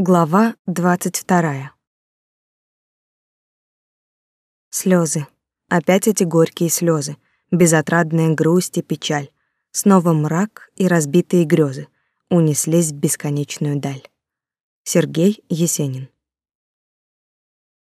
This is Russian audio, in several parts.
Глава двадцать вторая. Слезы. Опять эти горькие слезы, безотрадная грусть и печаль. Снова мрак и разбитые грезы унеслись в бесконечную даль. Сергей Есенин.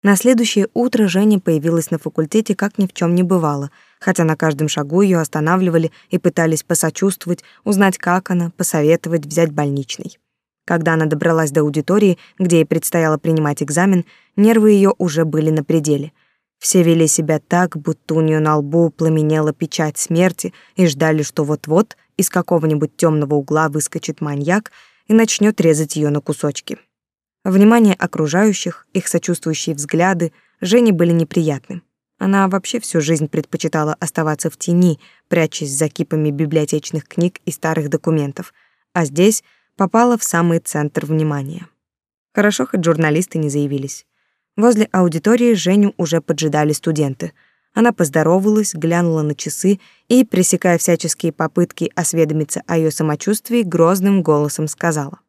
На следующее утро Женя появилась на факультете как ни в чем не бывало, хотя на каждом шагу ее останавливали и пытались посочувствовать, узнать, как она, посоветовать взять больничный. Когда она добралась до аудитории, где ей предстояло принимать экзамен, нервы ее уже были на пределе. Все вели себя так, будто у нее на лбу пламенела печать смерти и ждали, что вот-вот из какого-нибудь темного угла выскочит маньяк и начнет резать ее на кусочки. Внимание окружающих, их сочувствующие взгляды Жене были неприятны. Она вообще всю жизнь предпочитала оставаться в тени, прячась за кипами библиотечных книг и старых документов, а здесь попала в самый центр внимания. Хорошо, хоть журналисты не заявились. Возле аудитории Женю уже поджидали студенты. Она поздоровалась, глянула на часы и, пресекая всяческие попытки осведомиться о ее самочувствии, грозным голосом сказала.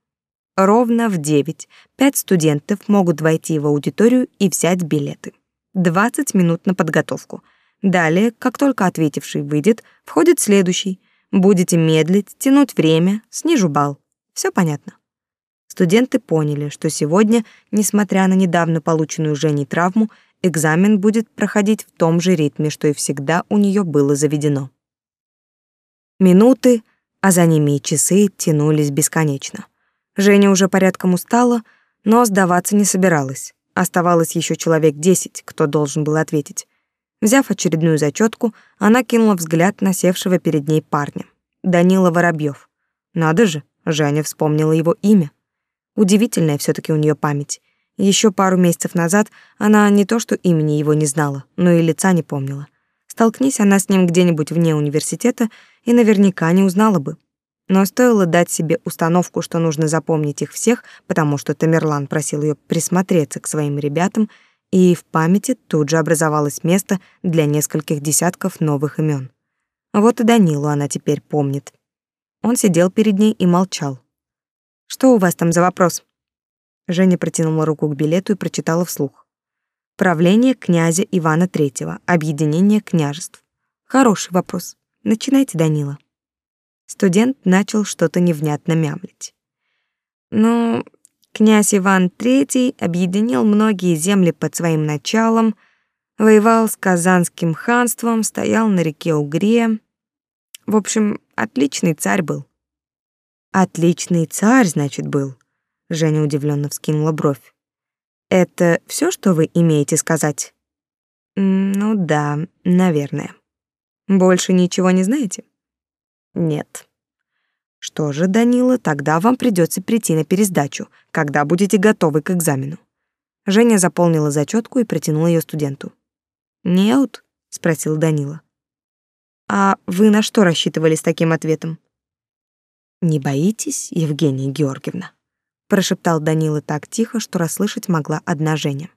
Ровно в девять пять студентов могут войти в аудиторию и взять билеты. 20 минут на подготовку. Далее, как только ответивший выйдет, входит следующий. Будете медлить, тянуть время, снижу балл. Все понятно. Студенты поняли, что сегодня, несмотря на недавно полученную Женей травму, экзамен будет проходить в том же ритме, что и всегда у нее было заведено. Минуты, а за ними и часы тянулись бесконечно. Женя уже порядком устала, но сдаваться не собиралась. Оставалось еще человек десять, кто должен был ответить. Взяв очередную зачетку, она кинула взгляд на севшего перед ней парня. Данила Воробьев. Надо же, Женя вспомнила его имя. Удивительная все таки у нее память. Еще пару месяцев назад она не то что имени его не знала, но и лица не помнила. Столкнись она с ним где-нибудь вне университета, и наверняка не узнала бы. Но стоило дать себе установку, что нужно запомнить их всех, потому что Тамерлан просил ее присмотреться к своим ребятам, и в памяти тут же образовалось место для нескольких десятков новых имен. Вот и Данилу она теперь помнит. Он сидел перед ней и молчал. «Что у вас там за вопрос?» Женя протянула руку к билету и прочитала вслух. «Правление князя Ивана Третьего. Объединение княжеств». Хороший вопрос. Начинайте, Данила. Студент начал что-то невнятно мямлить. Ну, князь Иван Третий объединил многие земли под своим началом, воевал с Казанским ханством, стоял на реке Угре. В общем, Отличный царь был. Отличный царь, значит, был. Женя удивленно вскинула бровь. Это все, что вы имеете сказать? Ну да, наверное. Больше ничего не знаете? Нет. Что же, Данила, тогда вам придется прийти на пересдачу, когда будете готовы к экзамену. Женя заполнила зачетку и протянула ее студенту. «Неут?» — спросил Данила. А вы на что рассчитывали с таким ответом? Не боитесь, Евгения Георгиевна, прошептал Данила так тихо, что расслышать могла одна Женя.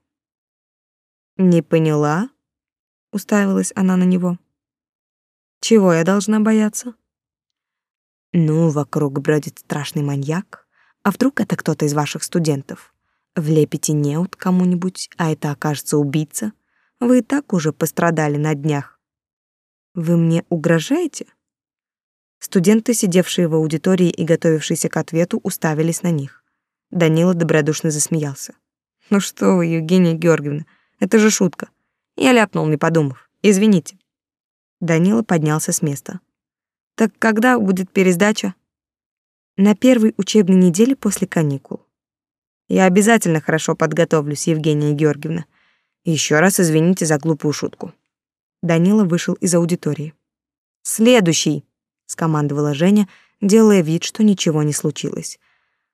Не поняла? уставилась она на него. Чего я должна бояться? Ну, вокруг бродит страшный маньяк. А вдруг это кто-то из ваших студентов? Влепите неуд кому-нибудь, а это окажется убийца? Вы и так уже пострадали на днях. Вы мне угрожаете? Студенты, сидевшие в аудитории и готовившиеся к ответу, уставились на них. Данила добродушно засмеялся. Ну что вы, Евгения Георгиевна, это же шутка. Я ляпнул, не подумав. Извините. Данила поднялся с места. Так когда будет пересдача? На первой учебной неделе после каникул. Я обязательно хорошо подготовлюсь, Евгения Георгиевна. Еще раз извините за глупую шутку. Данила вышел из аудитории. «Следующий!» — скомандовала Женя, делая вид, что ничего не случилось.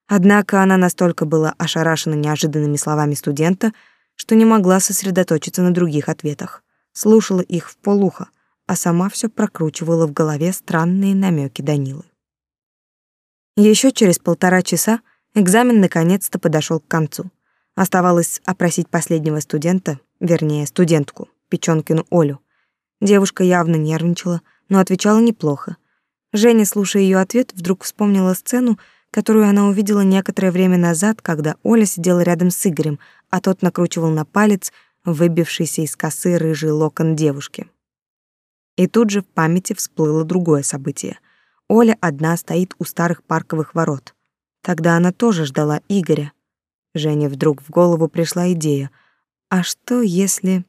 Однако она настолько была ошарашена неожиданными словами студента, что не могла сосредоточиться на других ответах. Слушала их в полухо, а сама все прокручивала в голове странные намеки Данилы. Еще через полтора часа экзамен наконец-то подошел к концу. Оставалось опросить последнего студента, вернее, студентку, Печёнкину Олю. Девушка явно нервничала, но отвечала неплохо. Женя, слушая ее ответ, вдруг вспомнила сцену, которую она увидела некоторое время назад, когда Оля сидела рядом с Игорем, а тот накручивал на палец выбившийся из косы рыжий локон девушки. И тут же в памяти всплыло другое событие. Оля одна стоит у старых парковых ворот. Тогда она тоже ждала Игоря. Жене вдруг в голову пришла идея. А что если...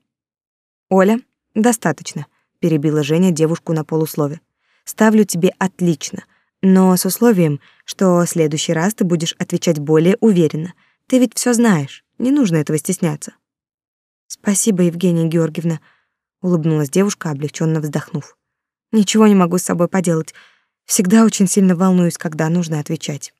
Оля, достаточно, перебила Женя девушку на полуслове. Ставлю тебе отлично, но с условием, что в следующий раз ты будешь отвечать более уверенно. Ты ведь все знаешь, не нужно этого стесняться. Спасибо, Евгения Георгиевна, улыбнулась девушка, облегченно вздохнув. Ничего не могу с собой поделать. Всегда очень сильно волнуюсь, когда нужно отвечать.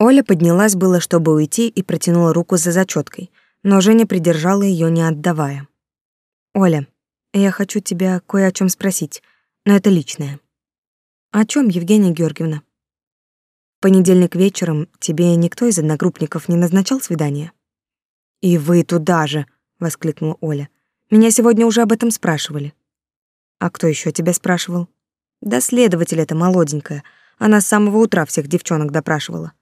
Оля поднялась было, чтобы уйти, и протянула руку за зачеткой, но Женя придержала ее, не отдавая. Оля, я хочу тебя кое о чем спросить, но это личное. О чем, Евгения Георгиевна? В понедельник вечером тебе никто из одногруппников не назначал свидание? И вы туда же, воскликнула Оля. Меня сегодня уже об этом спрашивали. А кто еще тебя спрашивал? Да следователь эта молоденькая. Она с самого утра всех девчонок допрашивала.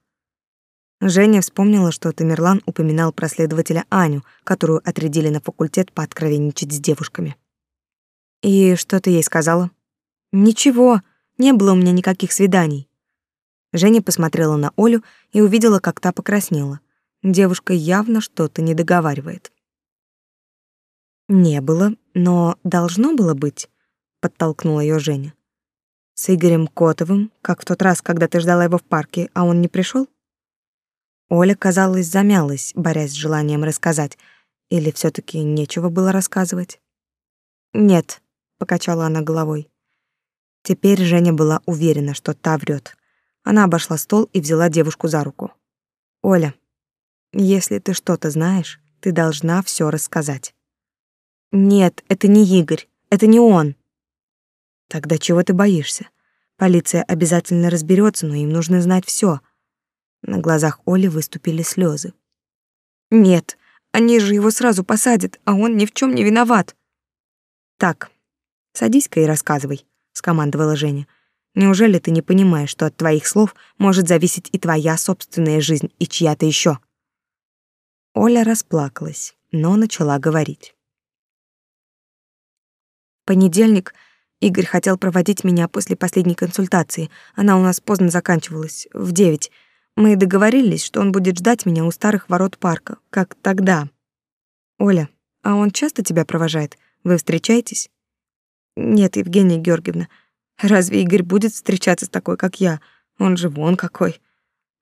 Женя вспомнила, что Тамерлан упоминал про следователя Аню, которую отрядили на факультет пооткровенничать с девушками. «И что ты ей сказала?» «Ничего, не было у меня никаких свиданий». Женя посмотрела на Олю и увидела, как та покраснела. Девушка явно что-то не договаривает. «Не было, но должно было быть», — подтолкнула ее Женя. «С Игорем Котовым, как в тот раз, когда ты ждала его в парке, а он не пришел? Оля, казалось, замялась, борясь с желанием рассказать. Или все таки нечего было рассказывать? «Нет», — покачала она головой. Теперь Женя была уверена, что та врет. Она обошла стол и взяла девушку за руку. «Оля, если ты что-то знаешь, ты должна все рассказать». «Нет, это не Игорь, это не он». «Тогда чего ты боишься? Полиция обязательно разберется, но им нужно знать все. На глазах Оли выступили слезы. Нет, они же его сразу посадят, а он ни в чем не виноват. Так, садись-ка и рассказывай, скомандовала Женя. Неужели ты не понимаешь, что от твоих слов может зависеть и твоя собственная жизнь, и чья-то еще? Оля расплакалась, но начала говорить. понедельник Игорь хотел проводить меня после последней консультации. Она у нас поздно заканчивалась, в девять. Мы договорились, что он будет ждать меня у старых ворот парка, как тогда. Оля, а он часто тебя провожает? Вы встречаетесь? Нет, Евгения Георгиевна. Разве Игорь будет встречаться с такой, как я? Он же вон какой.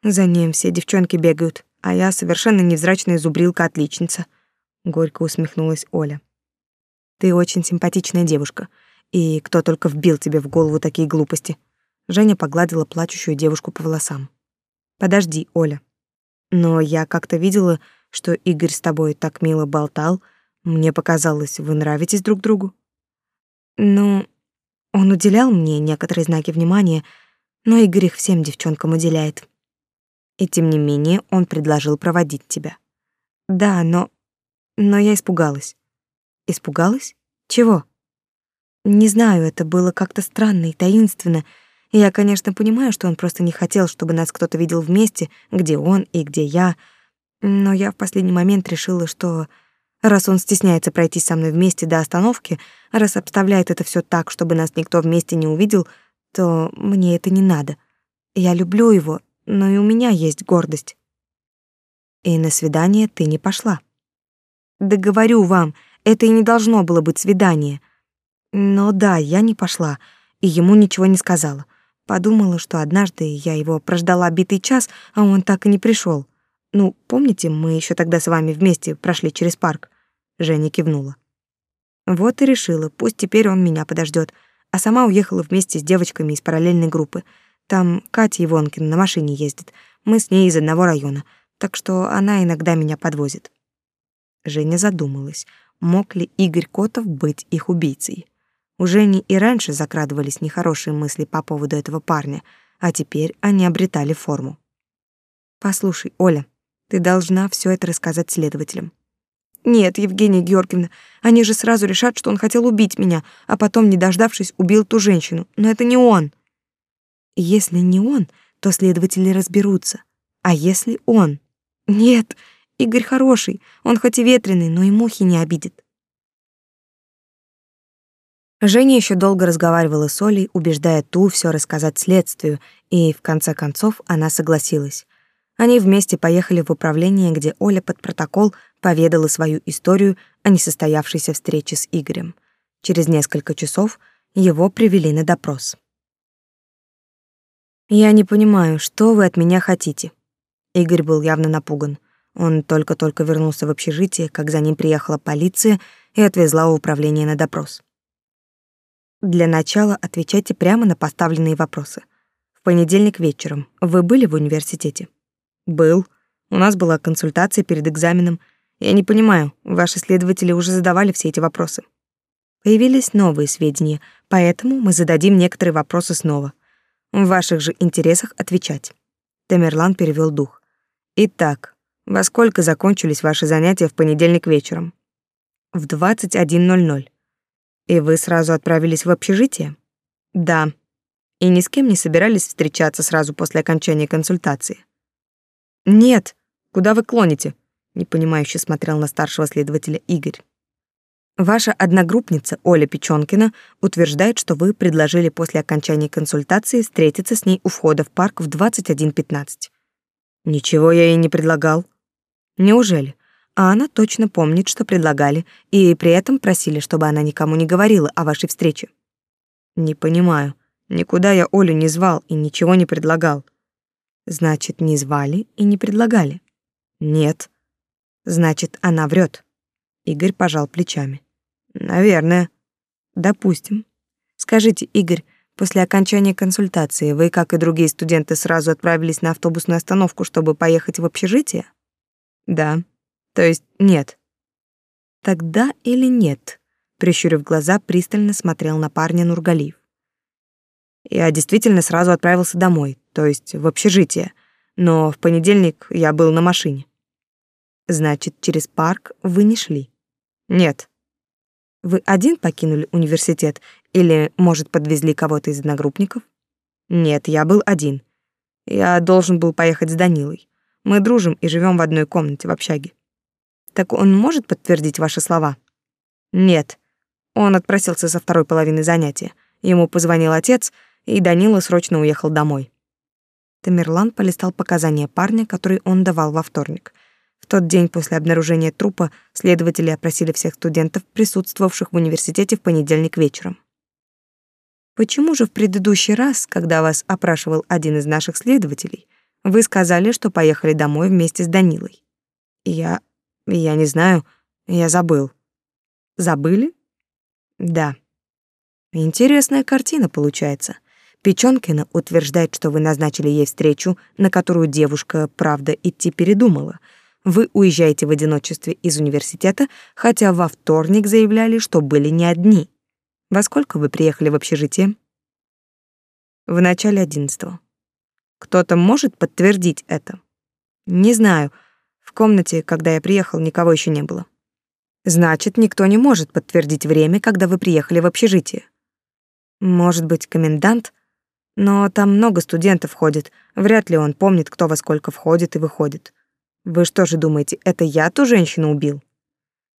За ним все девчонки бегают, а я совершенно невзрачная зубрилка-отличница. Горько усмехнулась Оля. Ты очень симпатичная девушка. И кто только вбил тебе в голову такие глупости? Женя погладила плачущую девушку по волосам. Подожди, Оля. Но я как-то видела, что Игорь с тобой так мило болтал. Мне показалось, вы нравитесь друг другу. Ну, он уделял мне некоторые знаки внимания, но Игорь их всем девчонкам уделяет. И тем не менее он предложил проводить тебя. Да, но... Но я испугалась. Испугалась? Чего? Не знаю, это было как-то странно и таинственно, я, конечно, понимаю, что он просто не хотел, чтобы нас кто-то видел вместе, где он и где я, но я в последний момент решила, что раз он стесняется пройти со мной вместе до остановки, раз обставляет это все так, чтобы нас никто вместе не увидел, то мне это не надо. Я люблю его, но и у меня есть гордость. И на свидание ты не пошла. Да говорю вам, это и не должно было быть свидание. Но да, я не пошла, и ему ничего не сказала. Подумала, что однажды я его прождала битый час, а он так и не пришел. Ну, помните, мы еще тогда с вами вместе прошли через парк? Женя кивнула. Вот и решила, пусть теперь он меня подождет, а сама уехала вместе с девочками из параллельной группы. Там Катя Ивонкина на машине ездит. Мы с ней из одного района, так что она иногда меня подвозит. Женя задумалась, мог ли Игорь Котов быть их убийцей. У Жени и раньше закрадывались нехорошие мысли по поводу этого парня, а теперь они обретали форму. «Послушай, Оля, ты должна все это рассказать следователям». «Нет, Евгения Георгиевна, они же сразу решат, что он хотел убить меня, а потом, не дождавшись, убил ту женщину. Но это не он». Если не он, то следователи разберутся. А если он? Нет, Игорь хороший, он хоть и ветреный, но и мухи не обидит. Женя еще долго разговаривала с Олей, убеждая ту все рассказать следствию, и в конце концов она согласилась. Они вместе поехали в управление, где Оля под протокол поведала свою историю о несостоявшейся встрече с Игорем. Через несколько часов его привели на допрос. «Я не понимаю, что вы от меня хотите?» Игорь был явно напуган. Он только-только вернулся в общежитие, как за ним приехала полиция и отвезла в управление на допрос. Для начала отвечайте прямо на поставленные вопросы. В понедельник вечером вы были в университете? Был. У нас была консультация перед экзаменом. Я не понимаю, ваши следователи уже задавали все эти вопросы. Появились новые сведения, поэтому мы зададим некоторые вопросы снова. В ваших же интересах отвечать. Тамерлан перевел дух. Итак, во сколько закончились ваши занятия в понедельник вечером? В 21:00. И вы сразу отправились в общежитие? Да. И ни с кем не собирались встречаться сразу после окончания консультации? Нет. Куда вы клоните? непонимающе смотрел на старшего следователя Игорь. Ваша одногруппница Оля Печёнкина утверждает, что вы предложили после окончания консультации встретиться с ней у входа в парк в 21:15. Ничего я ей не предлагал. Неужели? А она точно помнит, что предлагали, и при этом просили, чтобы она никому не говорила о вашей встрече. Не понимаю. Никуда я Олю не звал и ничего не предлагал. Значит, не звали и не предлагали. Нет. Значит, она врет. Игорь пожал плечами. Наверное. Допустим. Скажите, Игорь, после окончания консультации вы, как и другие студенты, сразу отправились на автобусную остановку, чтобы поехать в общежитие? Да. То есть нет. Тогда или нет? Прищурив глаза, пристально смотрел на парня Нургалиев. Я действительно сразу отправился домой, то есть в общежитие, но в понедельник я был на машине. Значит, через парк вы не шли? Нет. Вы один покинули университет или, может, подвезли кого-то из одногруппников? Нет, я был один. Я должен был поехать с Данилой. Мы дружим и живем в одной комнате в общаге. Так он может подтвердить ваши слова? Нет. Он отпросился со второй половины занятия. Ему позвонил отец, и Данила срочно уехал домой. Тамерлан полистал показания парня, которые он давал во вторник. В тот день после обнаружения трупа следователи опросили всех студентов, присутствовавших в университете в понедельник вечером. Почему же в предыдущий раз, когда вас опрашивал один из наших следователей, вы сказали, что поехали домой вместе с Данилой? Я я не знаю, я забыл. Забыли? Да. Интересная картина получается. Печёнкина утверждает, что вы назначили ей встречу, на которую девушка, правда, идти передумала. Вы уезжаете в одиночестве из университета, хотя во вторник заявляли, что были не одни. Во сколько вы приехали в общежитие? В начале одиннадцатого. Кто-то может подтвердить это? Не знаю. В комнате, когда я приехал, никого еще не было. Значит, никто не может подтвердить время, когда вы приехали в общежитие. Может быть, комендант? Но там много студентов ходит. Вряд ли он помнит, кто во сколько входит и выходит. Вы что же думаете, это я ту женщину убил?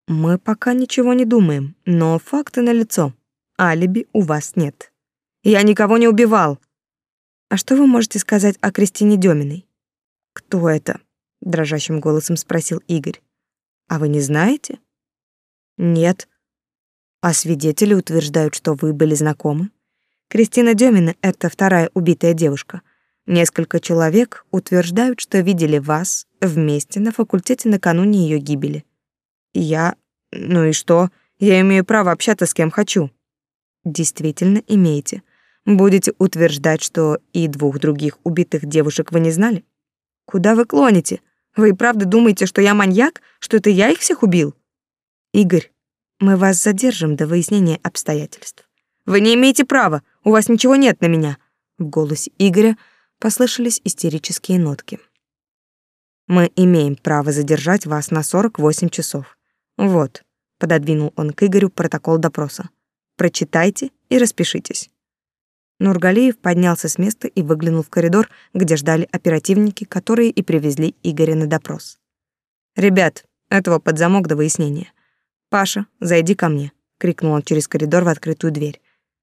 Мы пока ничего не думаем, но факты налицо. Алиби у вас нет. Я никого не убивал. А что вы можете сказать о Кристине Деминой? Кто это? Дрожащим голосом спросил Игорь. А вы не знаете? Нет. А свидетели утверждают, что вы были знакомы. Кристина Демина это вторая убитая девушка. Несколько человек утверждают, что видели вас вместе на факультете накануне ее гибели. Я, ну и что? Я имею право общаться с кем хочу. Действительно имеете. Будете утверждать, что и двух других убитых девушек вы не знали? Куда вы клоните? Вы и правда думаете, что я маньяк, что это я их всех убил? Игорь, мы вас задержим до выяснения обстоятельств. Вы не имеете права, у вас ничего нет на меня. В голосе Игоря послышались истерические нотки. Мы имеем право задержать вас на 48 часов. Вот, пододвинул он к Игорю протокол допроса. Прочитайте и распишитесь. Нургалиев поднялся с места и выглянул в коридор, где ждали оперативники, которые и привезли Игоря на допрос. «Ребят, этого под замок до выяснения. Паша, зайди ко мне», — крикнул он через коридор в открытую дверь.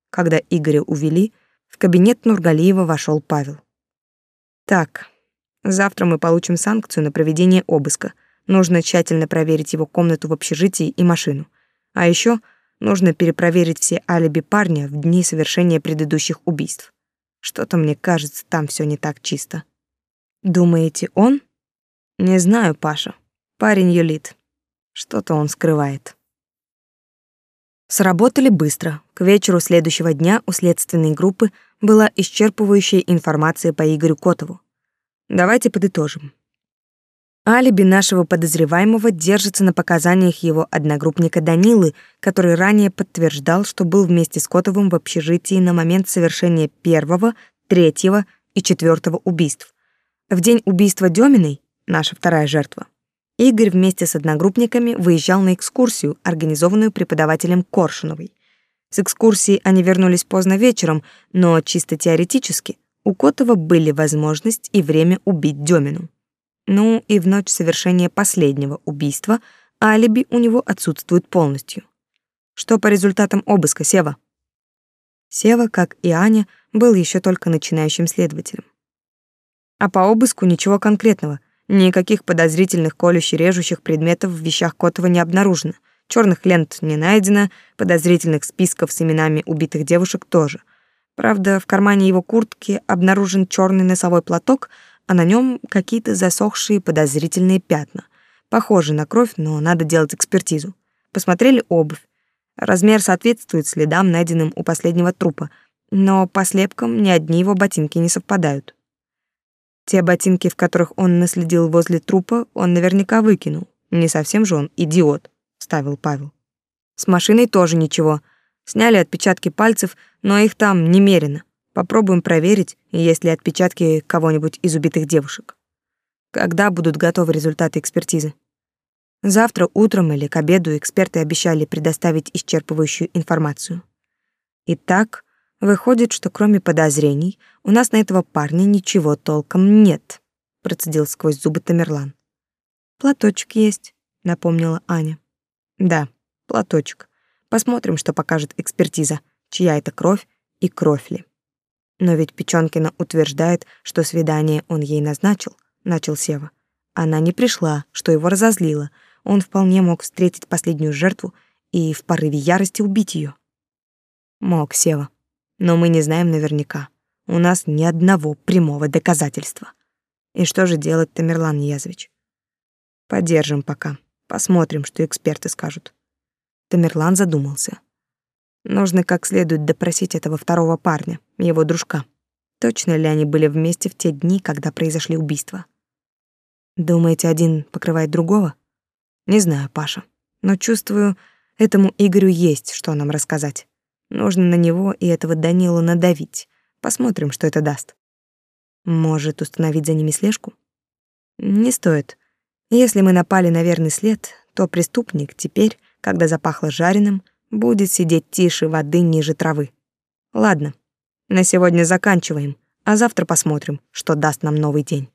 Когда Игоря увели, в кабинет Нургалиева вошел Павел. «Так, завтра мы получим санкцию на проведение обыска. Нужно тщательно проверить его комнату в общежитии и машину. А еще нужно перепроверить все алиби парня в дни совершения предыдущих убийств. Что-то мне кажется, там все не так чисто. Думаете, он? Не знаю, Паша. Парень юлит. Что-то он скрывает. Сработали быстро. К вечеру следующего дня у следственной группы была исчерпывающая информация по Игорю Котову. Давайте подытожим. Алиби нашего подозреваемого держится на показаниях его одногруппника Данилы, который ранее подтверждал, что был вместе с Котовым в общежитии на момент совершения первого, третьего и четвертого убийств. В день убийства Деминой, наша вторая жертва, Игорь вместе с одногруппниками выезжал на экскурсию, организованную преподавателем Коршуновой. С экскурсии они вернулись поздно вечером, но чисто теоретически у Котова были возможность и время убить Демину. Ну и в ночь совершения последнего убийства алиби у него отсутствует полностью. Что по результатам обыска, Сева? Сева, как и Аня, был еще только начинающим следователем. А по обыску ничего конкретного — Никаких подозрительных колюще-режущих предметов в вещах Котова не обнаружено. Черных лент не найдено, подозрительных списков с именами убитых девушек тоже. Правда, в кармане его куртки обнаружен черный носовой платок, а на нем какие-то засохшие подозрительные пятна. Похоже на кровь, но надо делать экспертизу. Посмотрели обувь. Размер соответствует следам, найденным у последнего трупа, но по слепкам ни одни его ботинки не совпадают. Те ботинки, в которых он наследил возле трупа, он наверняка выкинул. Не совсем же он идиот, ставил Павел. С машиной тоже ничего. Сняли отпечатки пальцев, но их там немерено. Попробуем проверить, есть ли отпечатки кого-нибудь из убитых девушек. Когда будут готовы результаты экспертизы? Завтра утром или к обеду эксперты обещали предоставить исчерпывающую информацию. Итак, Выходит, что кроме подозрений у нас на этого парня ничего толком нет, процедил сквозь зубы Тамерлан. Платочек есть, напомнила Аня. Да, платочек. Посмотрим, что покажет экспертиза, чья это кровь и кровь ли. Но ведь Печёнкина утверждает, что свидание он ей назначил, начал Сева. Она не пришла, что его разозлило. Он вполне мог встретить последнюю жертву и в порыве ярости убить ее. Мог Сева но мы не знаем наверняка. У нас ни одного прямого доказательства. И что же делать, Тамерлан Язович? Подержим пока. Посмотрим, что эксперты скажут. Тамерлан задумался. Нужно как следует допросить этого второго парня, его дружка. Точно ли они были вместе в те дни, когда произошли убийства? Думаете, один покрывает другого? Не знаю, Паша, но чувствую, этому Игорю есть что нам рассказать. Нужно на него и этого Данилу надавить. Посмотрим, что это даст. Может, установить за ними слежку? Не стоит. Если мы напали на верный след, то преступник теперь, когда запахло жареным, будет сидеть тише воды ниже травы. Ладно, на сегодня заканчиваем, а завтра посмотрим, что даст нам новый день.